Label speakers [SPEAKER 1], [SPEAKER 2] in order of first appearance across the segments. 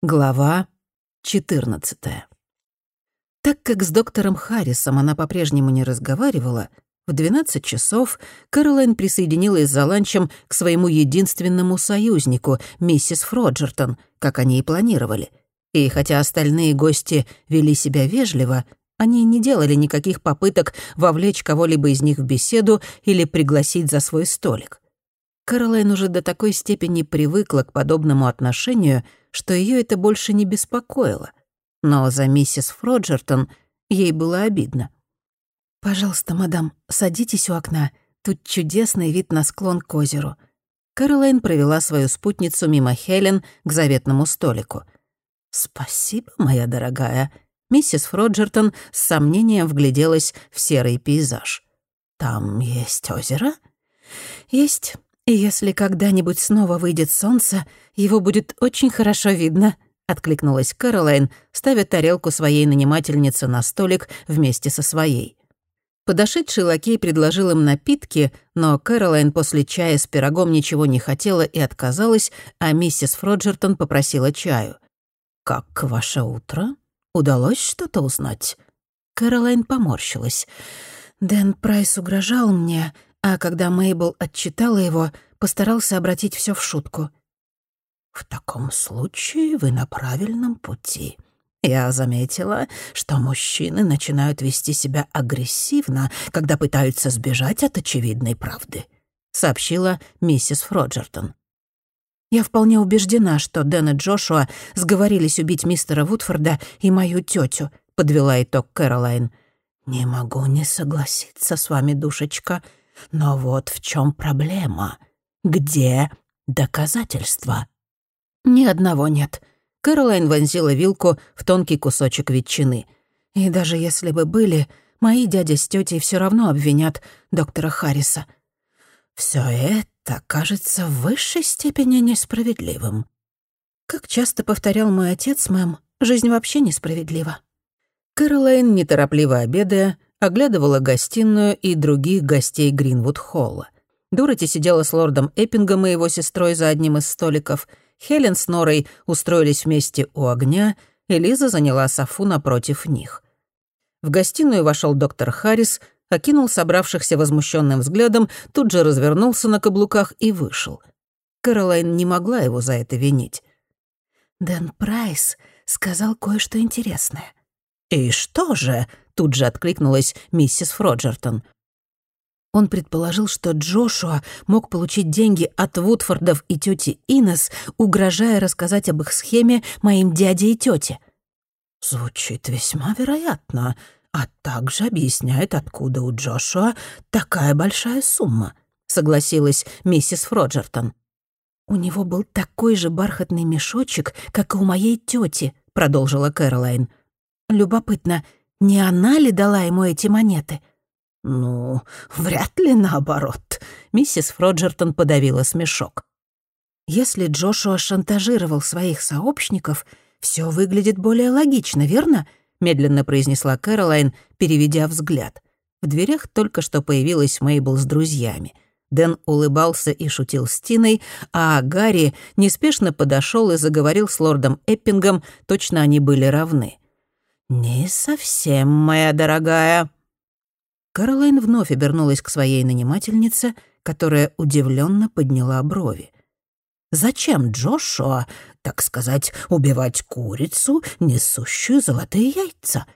[SPEAKER 1] Глава 14. Так как с доктором Харрисом она по-прежнему не разговаривала, в 12 часов Кэролайн присоединилась за ланчем к своему единственному союзнику, миссис Фроджертон, как они и планировали. И хотя остальные гости вели себя вежливо, они не делали никаких попыток вовлечь кого-либо из них в беседу или пригласить за свой столик. Кэролайн уже до такой степени привыкла к подобному отношению, что ее это больше не беспокоило. Но за миссис Фроджертон ей было обидно. «Пожалуйста, мадам, садитесь у окна. Тут чудесный вид на склон к озеру». Кэролайн провела свою спутницу мимо Хелен к заветному столику. «Спасибо, моя дорогая». Миссис Фроджертон с сомнением вгляделась в серый пейзаж. «Там есть озеро?» «Есть. И если когда-нибудь снова выйдет солнце, его будет очень хорошо видно», — откликнулась Кэролайн, ставя тарелку своей нанимательницы на столик вместе со своей. Подошедший лакей предложил им напитки, но Кэролайн после чая с пирогом ничего не хотела и отказалась, а миссис Фроджертон попросила чаю. «Как ваше утро? Удалось что-то узнать?» Кэролайн поморщилась. «Дэн Прайс угрожал мне, а когда Мейбл отчитала его, постарался обратить все в шутку. «В таком случае вы на правильном пути. Я заметила, что мужчины начинают вести себя агрессивно, когда пытаются сбежать от очевидной правды», — сообщила миссис Фроджертон. «Я вполне убеждена, что Дэн и Джошуа сговорились убить мистера Вудфорда и мою тетю», — подвела итог Кэролайн. «Не могу не согласиться с вами, душечка», но вот в чем проблема. Где доказательства? Ни одного нет. Кэролайн вонзила вилку в тонкий кусочек ветчины. И даже если бы были, мои дядя с тетей все равно обвинят доктора Харриса. Все это кажется в высшей степени несправедливым. Как часто повторял мой отец, мэм, жизнь вообще несправедлива. Кэролайн, неторопливо обедая, оглядывала гостиную и других гостей Гринвуд-холла. Дороти сидела с лордом Эппингом и его сестрой за одним из столиков. Хелен с Норой устроились вместе у огня, и Лиза заняла софу напротив них. В гостиную вошел доктор Харрис, окинул собравшихся возмущенным взглядом, тут же развернулся на каблуках и вышел. Кэролайн не могла его за это винить. «Дэн Прайс сказал кое-что интересное». «И что же?» Тут же откликнулась миссис Фроджертон. Он предположил, что Джошуа мог получить деньги от Вудфордов и тети Инес, угрожая рассказать об их схеме моим дяде и тете. Звучит весьма вероятно, а также объясняет, откуда у Джошуа такая большая сумма, согласилась миссис Фроджертон. У него был такой же бархатный мешочек, как и у моей тети, продолжила Кэролайн. Любопытно, не она ли дала ему эти монеты? Ну, вряд ли наоборот. Миссис Фроджертон подавила смешок. Если Джошуа шантажировал своих сообщников, все выглядит более логично, верно? медленно произнесла Кэролайн, переведя взгляд. В дверях только что появилась Мейбл с друзьями. Дэн улыбался и шутил с Тиной, а Гарри неспешно подошел и заговорил с лордом Эппингом, точно они были равны. «Не совсем, моя дорогая». Каролайн вновь обернулась к своей нанимательнице, которая удивленно подняла брови. «Зачем Джошуа, так сказать, убивать курицу, несущую золотые яйца?»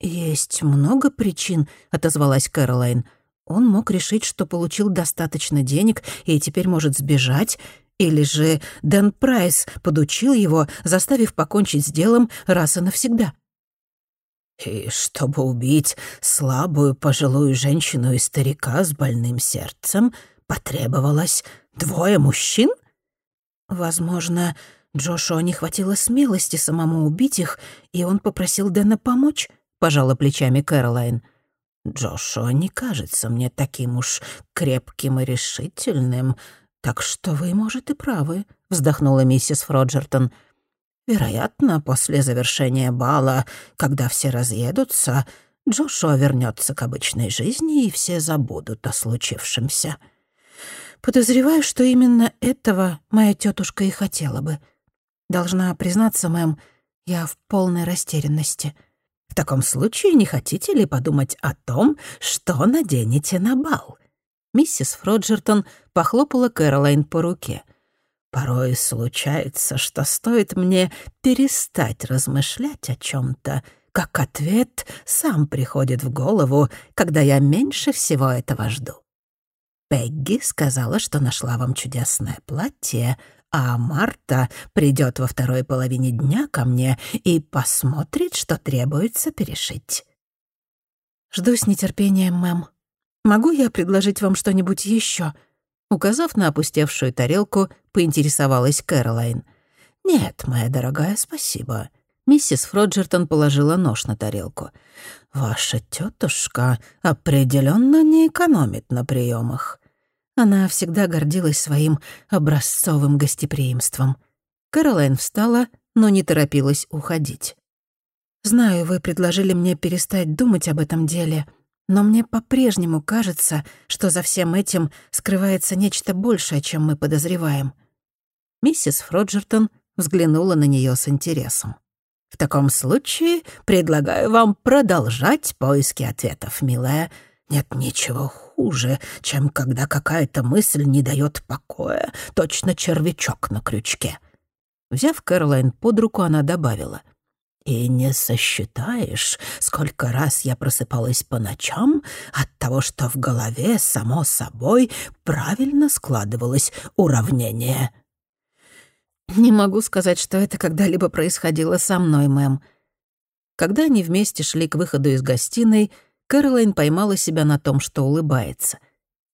[SPEAKER 1] «Есть много причин», — отозвалась Кэролайн. «Он мог решить, что получил достаточно денег и теперь может сбежать, или же Дэн Прайс подучил его, заставив покончить с делом раз и навсегда. И чтобы убить слабую пожилую женщину и старика с больным сердцем, потребовалось двое мужчин? Возможно, Джошуа не хватило смелости самому убить их, и он попросил Дэна помочь, пожала плечами Кэролайн. Джошуа не кажется мне таким уж крепким и решительным, «Так что вы, может, и правы», — вздохнула миссис Фроджертон. «Вероятно, после завершения бала, когда все разъедутся, Джошуа вернется к обычной жизни, и все забудут о случившемся. Подозреваю, что именно этого моя тетушка и хотела бы». Должна признаться, мэм, я в полной растерянности.
[SPEAKER 2] В таком случае не хотите ли подумать о том, что наденете на бал?»
[SPEAKER 1] Миссис Фроджертон похлопала Кэролайн по руке.
[SPEAKER 2] «Порой случается, что стоит мне перестать размышлять о чем то как ответ сам приходит в голову, когда я меньше всего этого жду. Пегги сказала, что нашла вам чудесное платье, а Марта придет во второй половине дня ко мне и посмотрит, что требуется перешить.
[SPEAKER 1] Жду с нетерпением, мэм. Могу я предложить вам что-нибудь еще? Указав на опустевшую тарелку, поинтересовалась Кэролайн.
[SPEAKER 2] «Нет, моя дорогая, спасибо.
[SPEAKER 1] Миссис Фроджертон положила нож на тарелку.
[SPEAKER 2] «Ваша тетушка определенно не экономит на приемах.
[SPEAKER 1] Она всегда гордилась своим образцовым гостеприимством. Каролайн встала, но не торопилась уходить. «Знаю, вы предложили мне перестать думать об этом деле, но мне по-прежнему кажется, что за всем этим скрывается нечто большее, чем мы подозреваем». Миссис Фроджертон взглянула на нее с интересом.
[SPEAKER 2] В таком случае предлагаю вам продолжать поиски ответов, милая. Нет ничего хуже, чем когда какая-то мысль не дает покоя, точно червячок на крючке».
[SPEAKER 1] Взяв Кэролайн под руку, она добавила.
[SPEAKER 2] «И не сосчитаешь, сколько раз я просыпалась по ночам от того, что в голове, само собой, правильно складывалось уравнение».
[SPEAKER 1] «Не могу сказать, что это когда-либо происходило со мной, мэм». Когда они вместе шли к выходу из гостиной, Кэролайн поймала себя на том, что улыбается.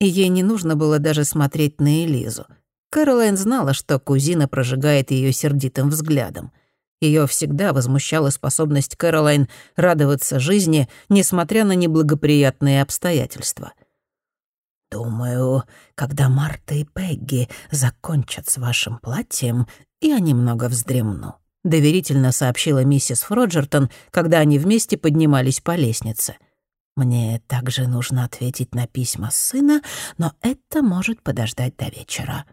[SPEAKER 1] И ей не нужно было даже смотреть на Элизу. Кэролайн знала, что кузина прожигает ее сердитым взглядом. Ее всегда возмущала способность Кэролайн радоваться жизни, несмотря на неблагоприятные обстоятельства.
[SPEAKER 2] «Думаю, когда Марта и Пегги закончат с вашим платьем, я немного вздремну», — доверительно сообщила миссис Фроджертон, когда они вместе поднимались по лестнице. «Мне также нужно ответить на письма сына, но это может подождать до вечера».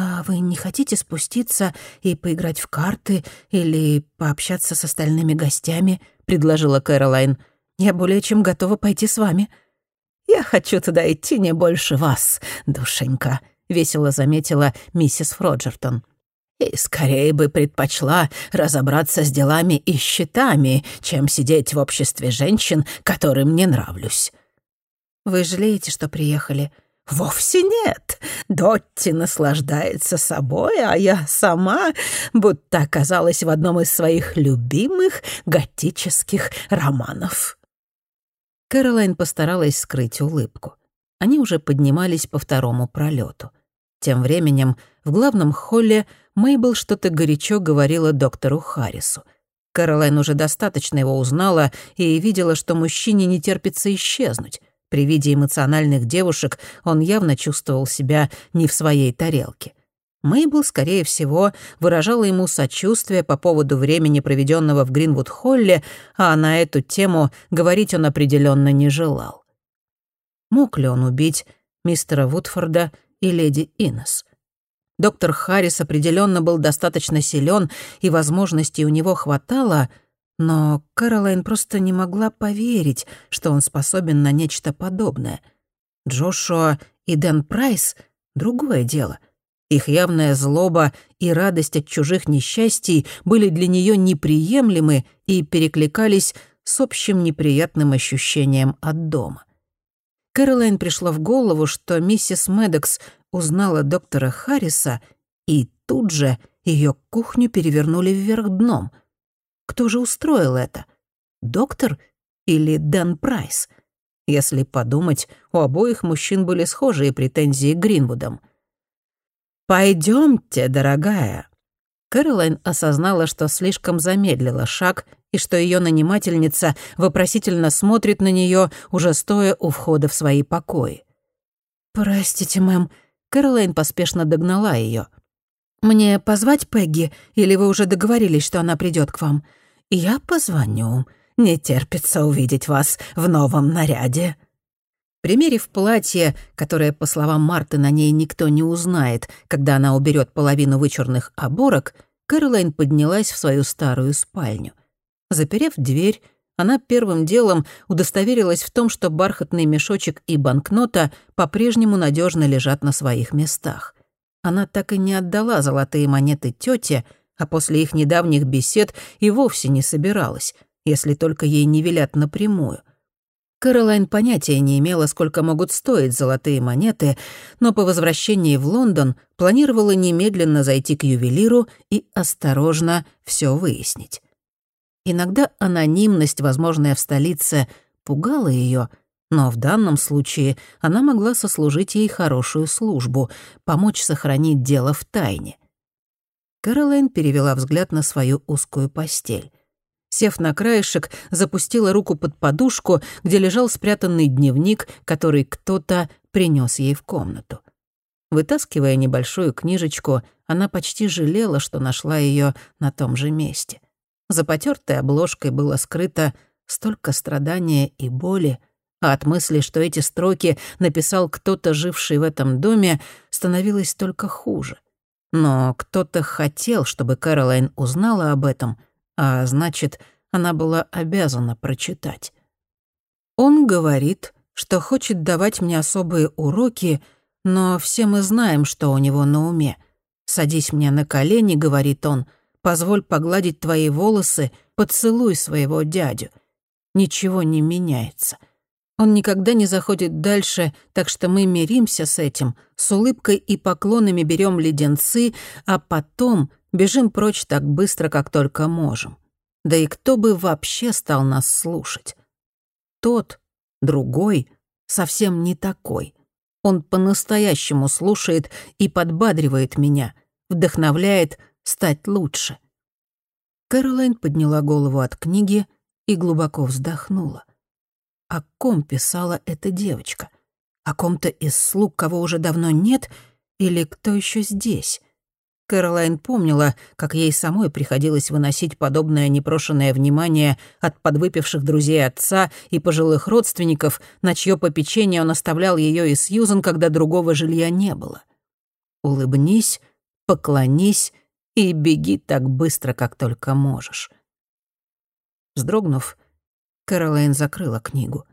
[SPEAKER 1] «А вы не хотите спуститься и поиграть в карты или пообщаться с остальными гостями?» — предложила Кэролайн. «Я более чем готова пойти с вами».
[SPEAKER 2] «Я хочу туда идти не больше вас, душенька», — весело заметила миссис Фроджертон. «И скорее бы предпочла разобраться с делами и счетами, чем сидеть в обществе женщин, которым не нравлюсь».
[SPEAKER 1] «Вы жалеете, что приехали?»
[SPEAKER 2] «Вовсе нет. Дотти наслаждается собой, а я сама будто оказалась в одном из своих любимых готических романов».
[SPEAKER 1] Кэролайн постаралась скрыть улыбку. Они уже поднимались по второму пролету. Тем временем в главном холле Мейбл что-то горячо говорила доктору Харрису. Кэролайн уже достаточно его узнала и видела, что мужчине не терпится исчезнуть. При виде эмоциональных девушек он явно чувствовал себя не в своей тарелке. Мейбл, скорее всего, выражала ему сочувствие по поводу времени, проведенного в Гринвуд-Холле, а на эту тему говорить он определенно не желал. Мог ли он убить мистера Вудфорда и леди Иннес? Доктор Харрис определенно был достаточно силен, и возможностей у него хватало, но Кэролайн просто не могла поверить, что он способен на нечто подобное. Джошуа и Дэн Прайс — другое дело — их явная злоба и радость от чужих несчастий были для нее неприемлемы и перекликались с общим неприятным ощущением от дома. Кэролайн пришло в голову, что миссис Медекс узнала доктора Харриса, и тут же ее кухню перевернули вверх дном. Кто же устроил это? Доктор или Дэн Прайс? Если подумать, у обоих мужчин были схожие претензии к Гринвудам.
[SPEAKER 2] «Пойдемте, дорогая».
[SPEAKER 1] Кэролайн осознала, что слишком замедлила шаг и что ее нанимательница вопросительно смотрит на нее, уже стоя у входа в свои покои. «Простите, мэм», Кэролайн поспешно догнала ее. «Мне позвать Пегги, или вы уже договорились, что она придет к вам?»
[SPEAKER 2] «Я позвоню. Не терпится увидеть вас в новом наряде».
[SPEAKER 1] Примерив платье, которое, по словам Марты, на ней никто не узнает, когда она уберет половину вычурных оборок, Кэролайн поднялась в свою старую спальню. Заперев дверь, она первым делом удостоверилась в том, что бархатный мешочек и банкнота по-прежнему надежно лежат на своих местах. Она так и не отдала золотые монеты тете, а после их недавних бесед и вовсе не собиралась, если только ей не велят напрямую. Кэролайн понятия не имела, сколько могут стоить золотые монеты, но по возвращении в Лондон планировала немедленно зайти к ювелиру и осторожно все выяснить. Иногда анонимность, возможная в столице, пугала ее, но в данном случае она могла сослужить ей хорошую службу, помочь сохранить дело в тайне. Кэролайн перевела взгляд на свою узкую постель. Сев на краешек, запустила руку под подушку, где лежал спрятанный дневник, который кто-то принес ей в комнату. Вытаскивая небольшую книжечку, она почти жалела, что нашла ее на том же месте. За потертой обложкой было скрыто столько страдания и боли, а от мысли, что эти строки написал кто-то, живший в этом доме, становилось только хуже. Но кто-то хотел, чтобы Кэролайн узнала об этом, а значит, она была обязана прочитать. Он говорит, что хочет давать мне особые уроки, но все мы знаем, что у него на уме. «Садись мне на колени», — говорит он, — Позволь погладить твои волосы, поцелуй своего дядю. Ничего не меняется. Он никогда не заходит дальше, так что мы миримся с этим, с улыбкой и поклонами берем леденцы, а потом бежим прочь так быстро, как только можем. Да и кто бы вообще стал нас слушать? Тот, другой, совсем не такой. Он по-настоящему слушает и подбадривает меня, вдохновляет стать лучше. Кэролайн подняла голову от книги и глубоко вздохнула. О ком писала эта девочка? О ком-то из слуг, кого уже давно нет, или кто еще здесь? Кэролайн помнила, как ей самой приходилось выносить подобное непрошенное внимание от подвыпивших друзей отца и пожилых родственников, на чье попечение он оставлял ее и Сьюзан, когда другого жилья не было. «Улыбнись, поклонись и беги так быстро, как только можешь». Вздрогнув, Кэролайн закрыла книгу.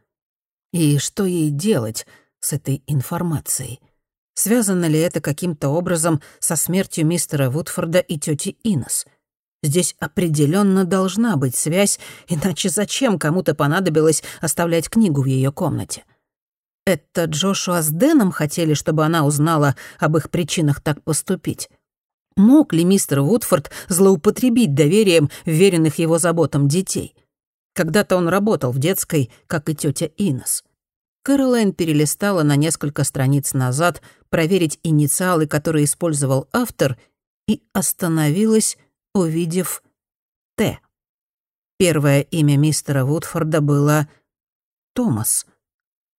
[SPEAKER 1] И что ей делать с этой информацией? Связано ли это каким-то образом со смертью мистера Вудфорда и тети Инес? Здесь определенно должна быть связь, иначе зачем кому-то понадобилось оставлять книгу в ее комнате? Это Джошуа с Дэном хотели, чтобы она узнала об их причинах так поступить? Мог ли мистер Вудфорд злоупотребить доверием веренных его заботам детей? Когда-то он работал в детской, как и тетя Инес. Кэролайн перелистала на несколько страниц назад проверить инициалы, которые использовал автор, и остановилась, увидев «Т». Первое имя мистера Вудфорда было Томас.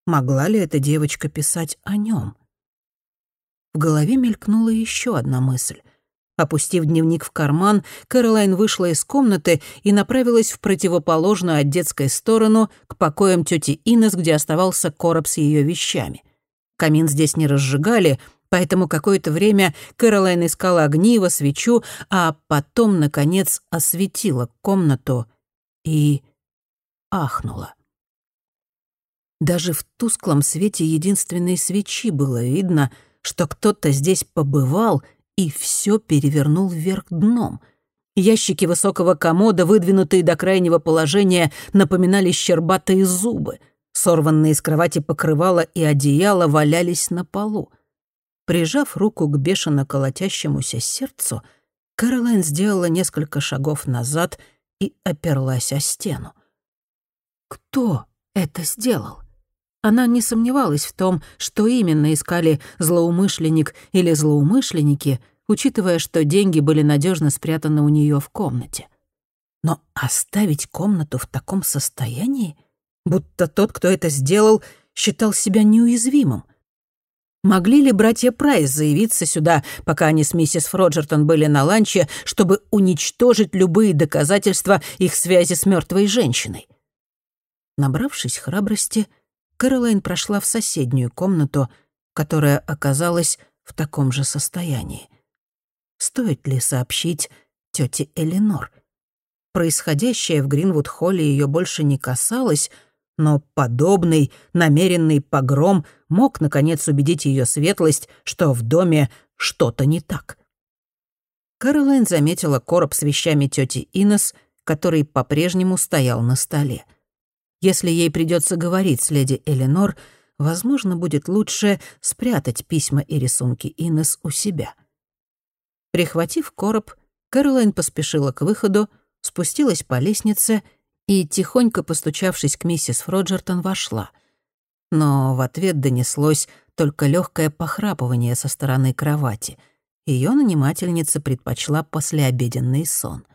[SPEAKER 1] Могла ли эта девочка писать о нем? В голове мелькнула еще одна мысль — Опустив дневник в карман, Кэролайн вышла из комнаты и направилась в противоположную от детской сторону к покоям тети Инес, где оставался короб с ее вещами. Камин здесь не разжигали, поэтому какое-то время Кэролайн искала огниво, свечу, а потом, наконец, осветила комнату и ахнула. Даже в тусклом свете единственной свечи было видно, что кто-то здесь побывал — и все перевернул вверх дном. Ящики высокого комода, выдвинутые до крайнего положения, напоминали щербатые зубы. Сорванные с кровати покрывала и одеяло валялись на полу. Прижав руку к бешено колотящемуся сердцу, Кэролайн сделала несколько шагов назад и оперлась о стену. Кто это сделал? Она не сомневалась в том, что именно искали злоумышленник или злоумышленники, учитывая, что деньги были надежно спрятаны у нее в комнате. Но оставить комнату в таком состоянии, будто тот, кто это сделал, считал себя неуязвимым. Могли ли братья Прайс заявиться сюда, пока они с миссис Фроджертон были на ланче, чтобы уничтожить любые доказательства их связи с мертвой женщиной? Набравшись храбрости, Кэролайн прошла в соседнюю комнату, которая оказалась в таком же состоянии. Стоит ли сообщить тети Эленор. Происходящее в Гринвуд-холле ее больше не касалось, но подобный намеренный погром мог, наконец, убедить ее светлость, что в доме что-то не так. Кэролайн заметила короб с вещами тети Инес, который по-прежнему стоял на столе. Если ей придется говорить с леди Эленор, возможно, будет лучше спрятать письма и рисунки Инес у себя. Прихватив короб, Кэролайн поспешила к выходу, спустилась по лестнице и, тихонько постучавшись к миссис Фроджертон, вошла. Но в ответ донеслось только легкое похрапывание со стороны кровати. Ее нанимательница предпочла послеобеденный сон.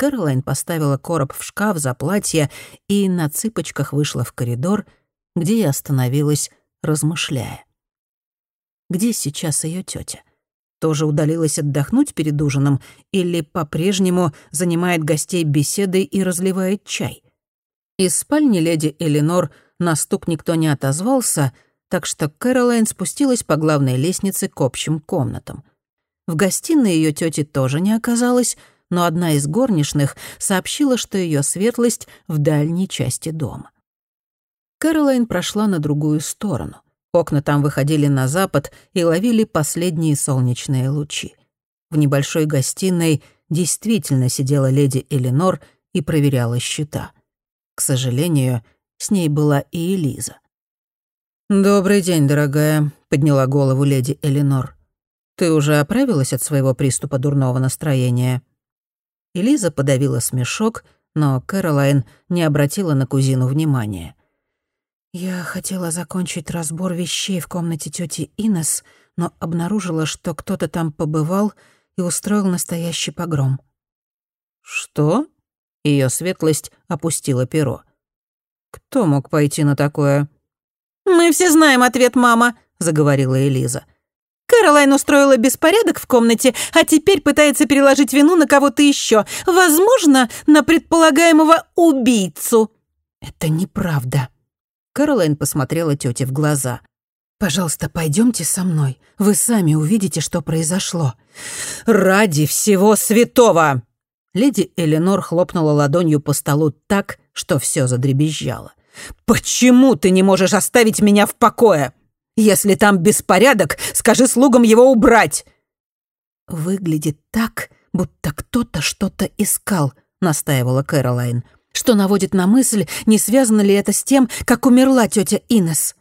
[SPEAKER 1] Кэролайн поставила короб в шкаф за платье и на цыпочках вышла в коридор, где и остановилась, размышляя. Где сейчас ее тетя? Тоже удалилась отдохнуть перед ужином или по-прежнему занимает гостей беседой и разливает чай? Из спальни леди Эленор на стук никто не отозвался, так что Кэролайн спустилась по главной лестнице к общим комнатам. В гостиной ее тети тоже не оказалось, но одна из горничных сообщила, что ее светлость в дальней части дома. Кэролайн прошла на другую сторону — Окна там выходили на запад и ловили последние солнечные лучи. В небольшой гостиной действительно сидела леди Эленор и проверяла счета. К сожалению, с ней была и Элиза. «Добрый день, дорогая», — подняла голову леди Эленор. «Ты уже оправилась от своего приступа дурного настроения?» Элиза подавила смешок, но Кэролайн не обратила на кузину внимания. Я хотела закончить разбор вещей в комнате тети Инес, но обнаружила, что кто-то там побывал и устроил настоящий погром. Что? Ее светлость опустила перо. Кто мог пойти на такое?
[SPEAKER 2] Мы все знаем ответ, мама, заговорила Элиза. Кэролайн устроила беспорядок в комнате, а теперь пытается переложить вину на кого-то еще, возможно, на предполагаемого убийцу.
[SPEAKER 1] Это неправда, Кэролайн посмотрела тете в глаза. «Пожалуйста, пойдемте со мной. Вы сами увидите, что произошло». «Ради всего святого!» Леди Эленор хлопнула ладонью по столу так, что все задребезжало. «Почему ты не можешь оставить меня в покое? Если там беспорядок, скажи слугам его убрать!» «Выглядит так, будто кто-то что-то искал», — настаивала Кэролайн что наводит на мысль, не связано ли это с тем, как умерла тетя Инес.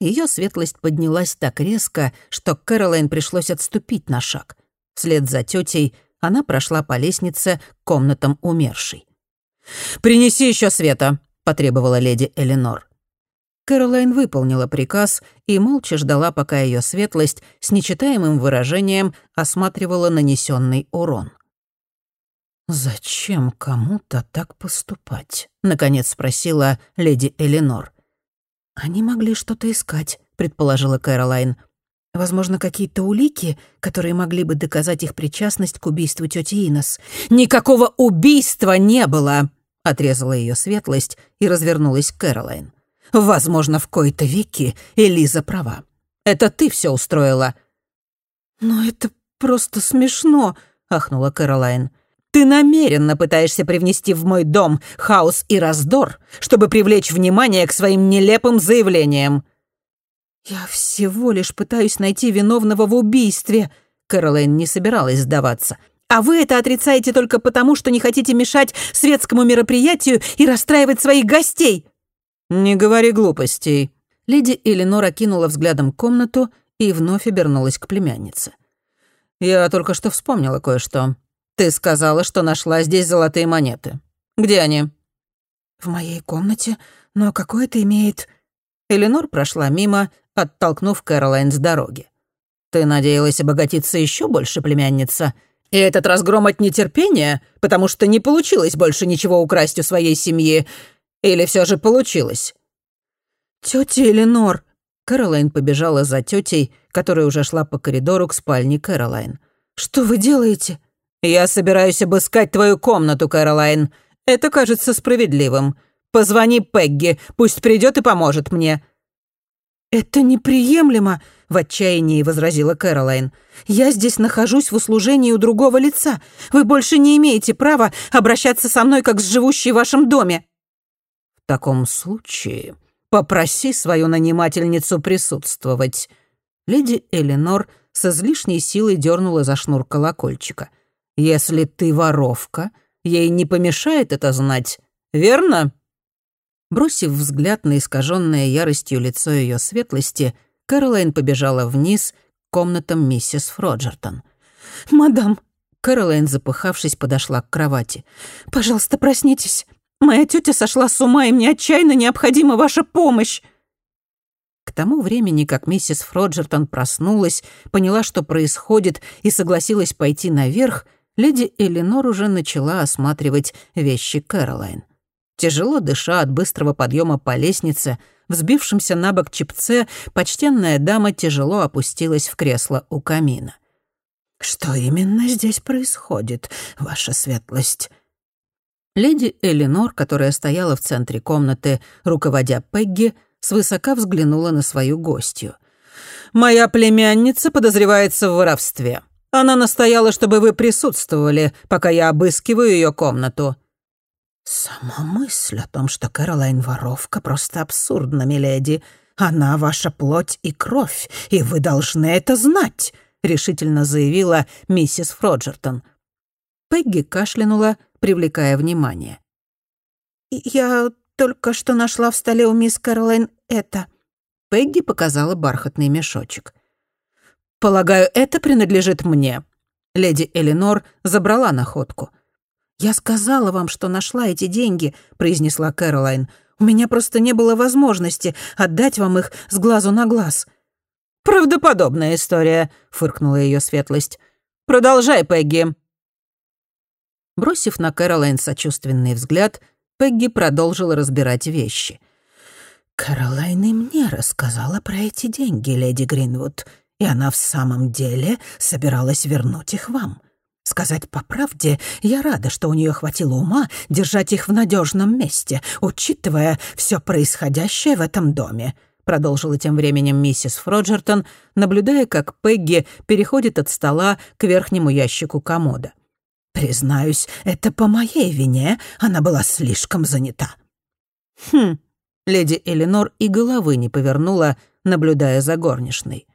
[SPEAKER 1] Ее светлость поднялась так резко, что Кэролайн пришлось отступить на шаг. Вслед за тетей она прошла по лестнице к комнатам умершей. «Принеси еще света», — потребовала леди Эленор. Кэролайн выполнила приказ и молча ждала, пока ее светлость с нечитаемым выражением осматривала нанесенный урон. «Зачем кому-то так поступать?» — наконец спросила леди Эленор. «Они могли что-то искать», — предположила Кэролайн. «Возможно, какие-то улики, которые могли бы доказать их причастность к убийству тети Инес». «Никакого убийства не было!» — отрезала ее светлость и развернулась к Кэролайн. «Возможно, в кои-то веки Элиза права. Это ты все устроила». «Но это просто смешно», — ахнула Кэролайн. Ты намеренно пытаешься привнести в мой дом хаос и раздор, чтобы привлечь внимание к своим нелепым заявлениям». «Я всего лишь пытаюсь найти виновного в убийстве», — Кэролайн не собиралась сдаваться. «А вы это отрицаете только потому, что не хотите мешать светскому мероприятию и расстраивать своих гостей». «Не говори глупостей». Леди Эленор кинула взглядом комнату и вновь обернулась к племяннице. «Я только что вспомнила кое-что. Ты сказала, что нашла здесь золотые монеты. Где они?» «В моей комнате, но какое это имеет...» Эленор прошла мимо, оттолкнув Кэролайн с дороги. «Ты надеялась обогатиться еще больше, племянница? И этот разгром от нетерпения, потому что не получилось больше ничего украсть у своей семьи? Или все же получилось?» «Тётя Эленор!» Кэролайн побежала за тетей, которая уже шла по коридору к спальне Кэролайн. «Что вы делаете? «Я собираюсь обыскать твою комнату, Кэролайн. Это кажется справедливым. Позвони Пегги, пусть придет и поможет мне». «Это неприемлемо!» — в отчаянии возразила Кэролайн. «Я здесь нахожусь в услужении у другого лица. Вы больше не имеете права обращаться со мной, как с живущей в вашем доме». «В таком случае попроси свою нанимательницу присутствовать». Леди Эленор с излишней силой дернула за шнур колокольчика. «Если ты воровка, ей не помешает это знать, верно?» Бросив взгляд на искаженное яростью лицо ее светлости, Кэролайн побежала вниз к комнатам миссис Фроджертон.
[SPEAKER 2] «Мадам!»
[SPEAKER 1] Кэролайн, запыхавшись, подошла к кровати.
[SPEAKER 2] «Пожалуйста, проснитесь. Моя тетя сошла с ума, и мне отчаянно необходима ваша помощь!»
[SPEAKER 1] К тому времени, как миссис Фроджертон проснулась, поняла, что происходит, и согласилась пойти наверх, леди Эленор уже начала осматривать вещи Кэролайн. Тяжело дыша от быстрого подъема по лестнице, взбившимся на бок чипце, почтенная дама тяжело опустилась в кресло у камина.
[SPEAKER 2] «Что именно здесь происходит, ваша светлость?»
[SPEAKER 1] Леди Эленор, которая стояла в центре комнаты, руководя Пегги, свысока взглянула на свою гостью. «Моя племянница подозревается в воровстве. Она настояла, чтобы вы присутствовали, пока я обыскиваю ее комнату».
[SPEAKER 2] «Сама мысль о том, что Кэролайн воровка, просто абсурдна, миледи. Она ваша плоть и кровь, и вы должны это знать», — решительно заявила миссис Фроджертон.
[SPEAKER 1] Пегги кашлянула, привлекая внимание.
[SPEAKER 2] «Я только что нашла в столе у мисс Кэролайн это».
[SPEAKER 1] Пегги показала бархатный мешочек. «Полагаю, это принадлежит мне». Леди Эленор забрала находку —
[SPEAKER 2] «Я сказала вам, что нашла эти деньги», — произнесла Кэролайн. «У меня просто не было возможности отдать вам их с глазу на глаз».
[SPEAKER 1] «Правдоподобная история», — фыркнула ее светлость. «Продолжай, Пегги». Бросив на Кэролайн сочувственный взгляд, Пегги продолжила разбирать вещи.
[SPEAKER 2] «Кэролайн и мне рассказала про эти деньги, леди Гринвуд, и она в самом деле собиралась вернуть их вам. Сказать по правде, я рада, что у нее хватило ума держать их в надежном месте, учитывая все происходящее в этом доме», продолжила тем временем миссис Фроджертон, наблюдая, как Пегги переходит от стола к верхнему ящику комода. «Признаюсь, это по моей вине, она была слишком занята».
[SPEAKER 1] «Хм», леди Эленор и головы не повернула, наблюдая за горничной.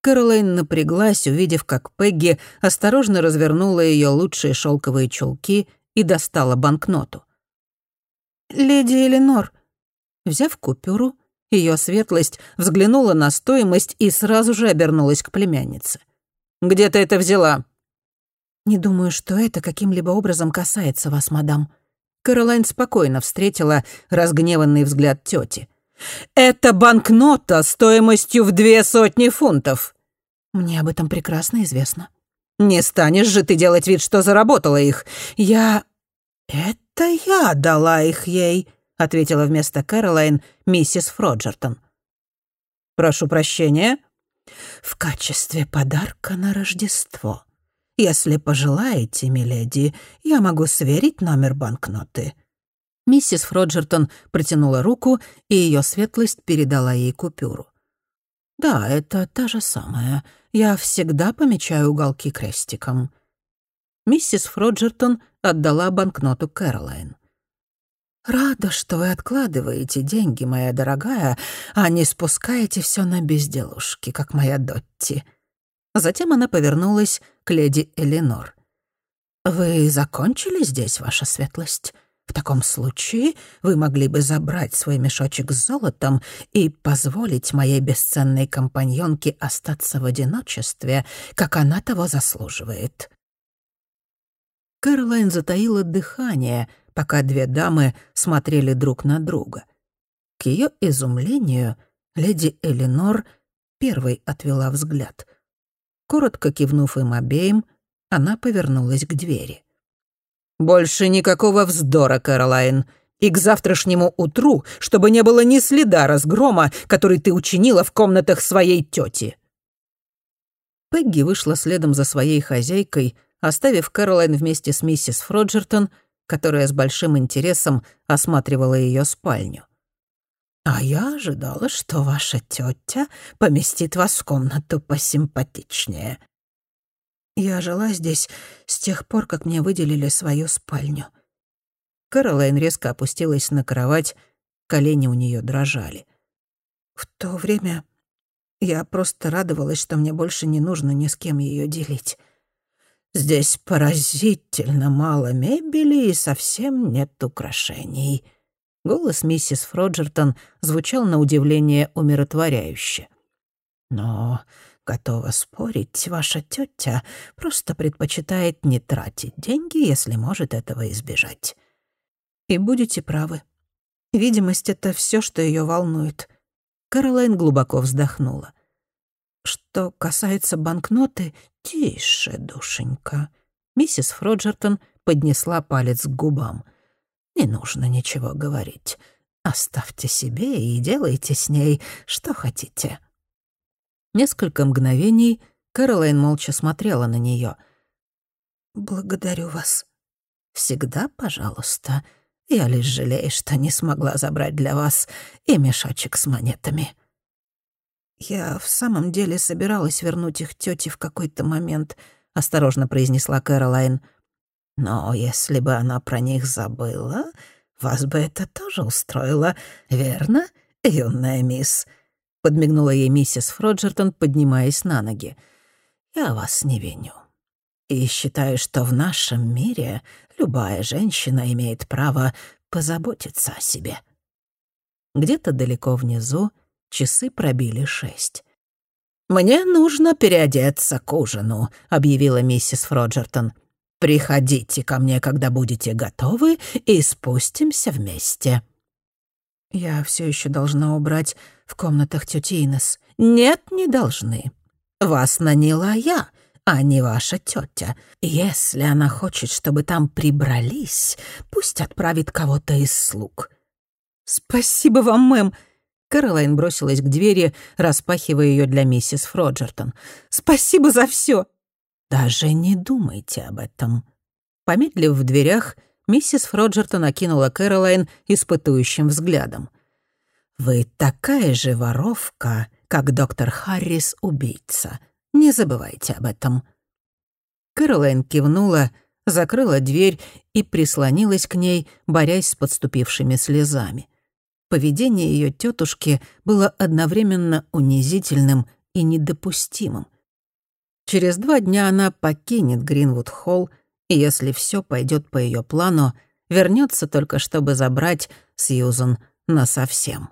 [SPEAKER 1] Кэролайн напряглась, увидев, как Пегги осторожно развернула ее лучшие шелковые чулки и достала банкноту.
[SPEAKER 2] «Леди Эленор».
[SPEAKER 1] Взяв купюру, ее светлость взглянула на стоимость и сразу же обернулась к племяннице. «Где ты это взяла?»
[SPEAKER 2] «Не думаю, что это каким-либо образом касается вас, мадам».
[SPEAKER 1] Кэролайн спокойно встретила разгневанный взгляд тети. «Это банкнота стоимостью в две сотни фунтов!»
[SPEAKER 2] «Мне об этом прекрасно известно».
[SPEAKER 1] «Не станешь же ты делать вид, что заработала их. Я...»
[SPEAKER 2] «Это я дала их ей», — ответила вместо Кэролайн миссис Фроджертон.
[SPEAKER 1] «Прошу прощения».
[SPEAKER 2] «В качестве подарка на Рождество. Если пожелаете, миледи, я могу сверить номер банкноты».
[SPEAKER 1] Миссис Фроджертон протянула руку, и ее светлость передала ей купюру. «Да, это та же самая. Я всегда помечаю уголки крестиком». Миссис Фроджертон отдала банкноту Кэролайн.
[SPEAKER 2] «Рада, что вы откладываете деньги, моя дорогая, а не спускаете все на безделушки, как моя Дотти».
[SPEAKER 1] Затем она повернулась к леди Эленор.
[SPEAKER 2] «Вы закончили здесь, ваша светлость?» В таком случае вы могли бы забрать свой мешочек с золотом и позволить моей бесценной компаньонке остаться в одиночестве, как она того заслуживает».
[SPEAKER 1] Кэролайн затаила дыхание, пока две дамы смотрели друг на друга. К ее изумлению леди Эленор первой отвела взгляд. Коротко кивнув им обеим, она повернулась к двери. «Больше никакого вздора, Кэролайн. И к завтрашнему утру, чтобы не было ни следа разгрома, который ты учинила в комнатах своей тети». Пегги вышла следом за своей хозяйкой, оставив Кэролайн вместе с миссис Фроджертон, которая с большим интересом осматривала ее спальню.
[SPEAKER 2] А я ожидала, что ваша тетя поместит вас в комнату посимпатичнее. Я жила здесь с тех пор, как мне выделили свою спальню.
[SPEAKER 1] Каролайн резко опустилась на кровать, колени у нее дрожали.
[SPEAKER 2] В то время я просто радовалась, что мне больше не нужно ни с кем ее делить. Здесь поразительно мало мебели и совсем нет украшений.
[SPEAKER 1] Голос миссис Фроджертон звучал на удивление умиротворяюще.
[SPEAKER 2] Но, готова спорить, ваша тетя просто предпочитает не тратить деньги, если может этого избежать.
[SPEAKER 1] И будете правы. Видимость — это все, что ее волнует. Каролайн глубоко вздохнула.
[SPEAKER 2] Что касается банкноты, тише, душенька.
[SPEAKER 1] Миссис Фроджертон поднесла палец к губам.
[SPEAKER 2] Не нужно ничего говорить. Оставьте себе и делайте с ней что хотите.
[SPEAKER 1] Несколько мгновений Кэролайн молча смотрела на нее.
[SPEAKER 2] «Благодарю вас. Всегда, пожалуйста. Я лишь жалею, что не смогла забрать для вас и мешочек с монетами». «Я в самом деле собиралась вернуть их тете в какой-то момент», — осторожно произнесла Кэролайн. «Но если бы она про них забыла, вас бы это тоже устроило, верно, юная мисс?» — подмигнула ей миссис Фроджертон, поднимаясь на ноги. «Я вас не виню. И считаю, что в нашем мире любая женщина имеет право позаботиться о себе».
[SPEAKER 1] Где-то далеко внизу часы пробили шесть.
[SPEAKER 2] «Мне нужно переодеться к ужину», — объявила миссис Фроджертон. «Приходите ко мне, когда будете готовы, и спустимся вместе».
[SPEAKER 1] «Я все еще должна убрать в комнатах тети Инес».
[SPEAKER 2] «Нет, не должны. Вас наняла я, а не ваша тетя. Если она хочет, чтобы там прибрались, пусть отправит кого-то из слуг».
[SPEAKER 1] «Спасибо вам, мэм», Кэролайн бросилась к двери, распахивая ее для миссис Фроджертон. «Спасибо за все.
[SPEAKER 2] «Даже не думайте об этом».
[SPEAKER 1] Помедлив в дверях, миссис Фроджертон окинула Кэролайн испытующим взглядом.
[SPEAKER 2] «Вы такая же воровка, как доктор Харрис убийца. Не забывайте об этом».
[SPEAKER 1] Кэролайн кивнула, закрыла дверь и прислонилась к ней, борясь с подступившими слезами. Поведение ее тетушки было одновременно унизительным и недопустимым. Через два дня она покинет Гринвуд-холл, и если все пойдет по ее плану, вернется только чтобы забрать Сьюзан насовсем.